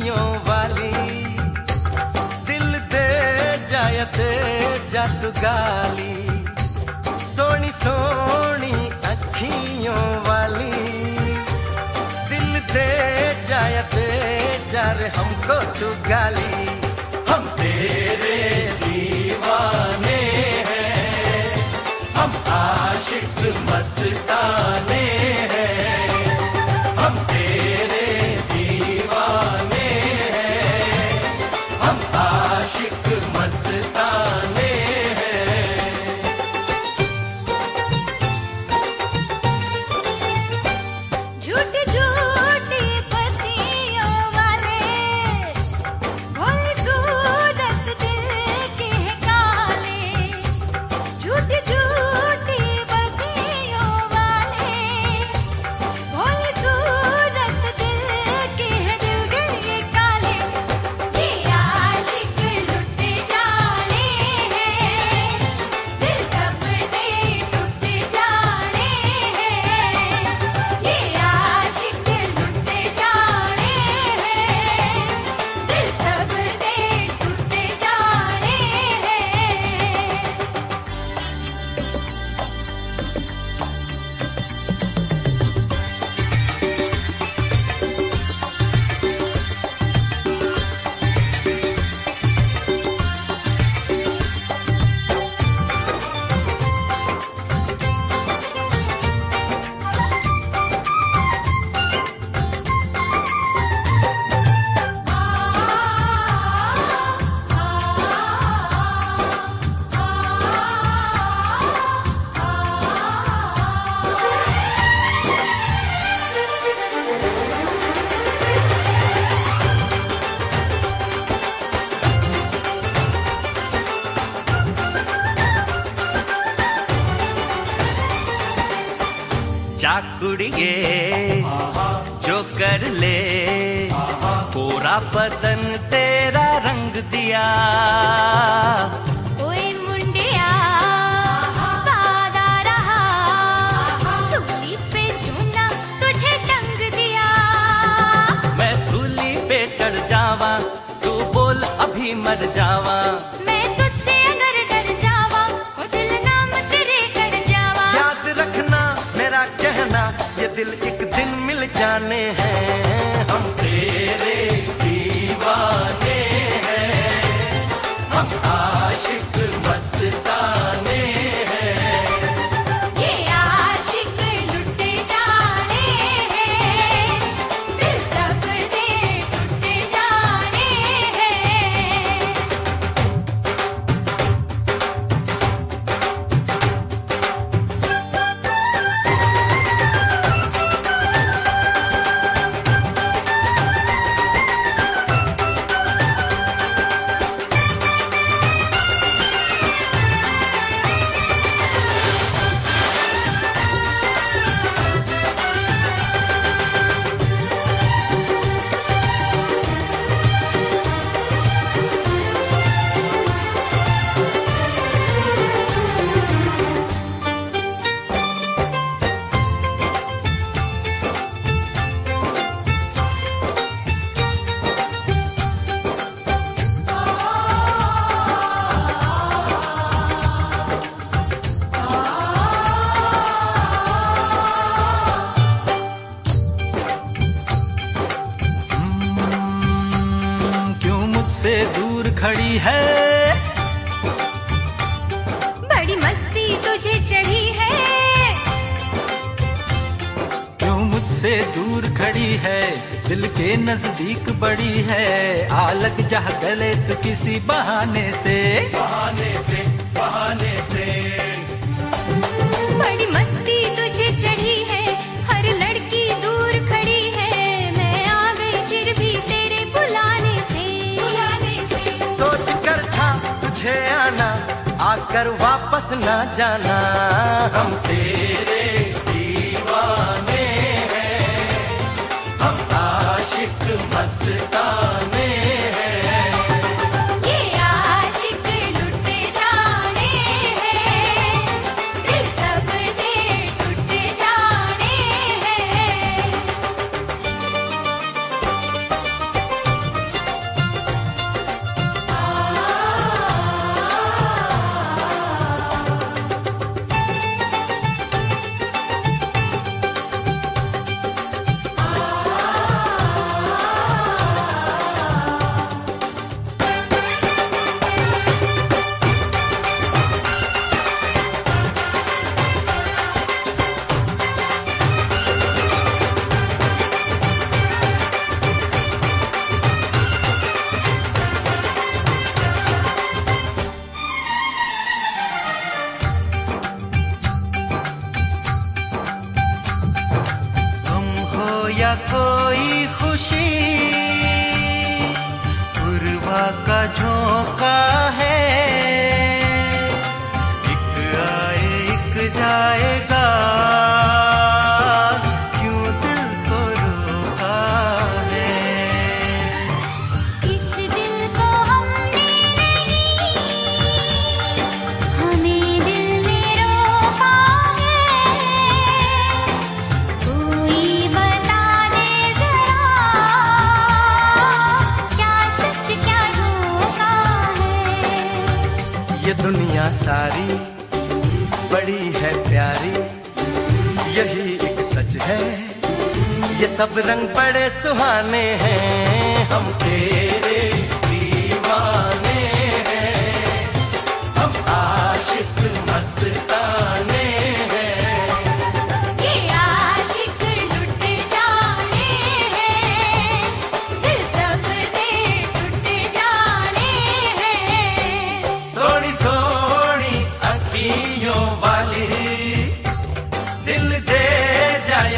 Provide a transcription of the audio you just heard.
खुशियों वाली। दिल दे जायते जादूगाली सोनी सोनी अखियों वाली। दिल दे जायते जर हमको तू गाली। चाकुड़िए जो कर ले। पूरा बदन तेरा रंग दिया। ओए मुंडिया रहा सूली पे चूना तुझे टंग दिया। मैं सूली पे चढ़ जावा तू बोल अभी मर जावा। मुझसे दूर खड़ी है। बड़ी मस्ती तुझे चढ़ी है। क्यों मुझसे दूर खड़ी है? दिल के नज़दीक बड़ी है। आलग जा गले तो किसी बहाने से। बहाने से। आकर वापस ना जाना। हम तेरे दीवाने हैं। हम आशिक मस्ताने ये दुनिया सारी बड़ी है प्यारी, यही एक सच है। ये सब रंग बड़े सुहाने हैं, हम तेरे दिल दे जाय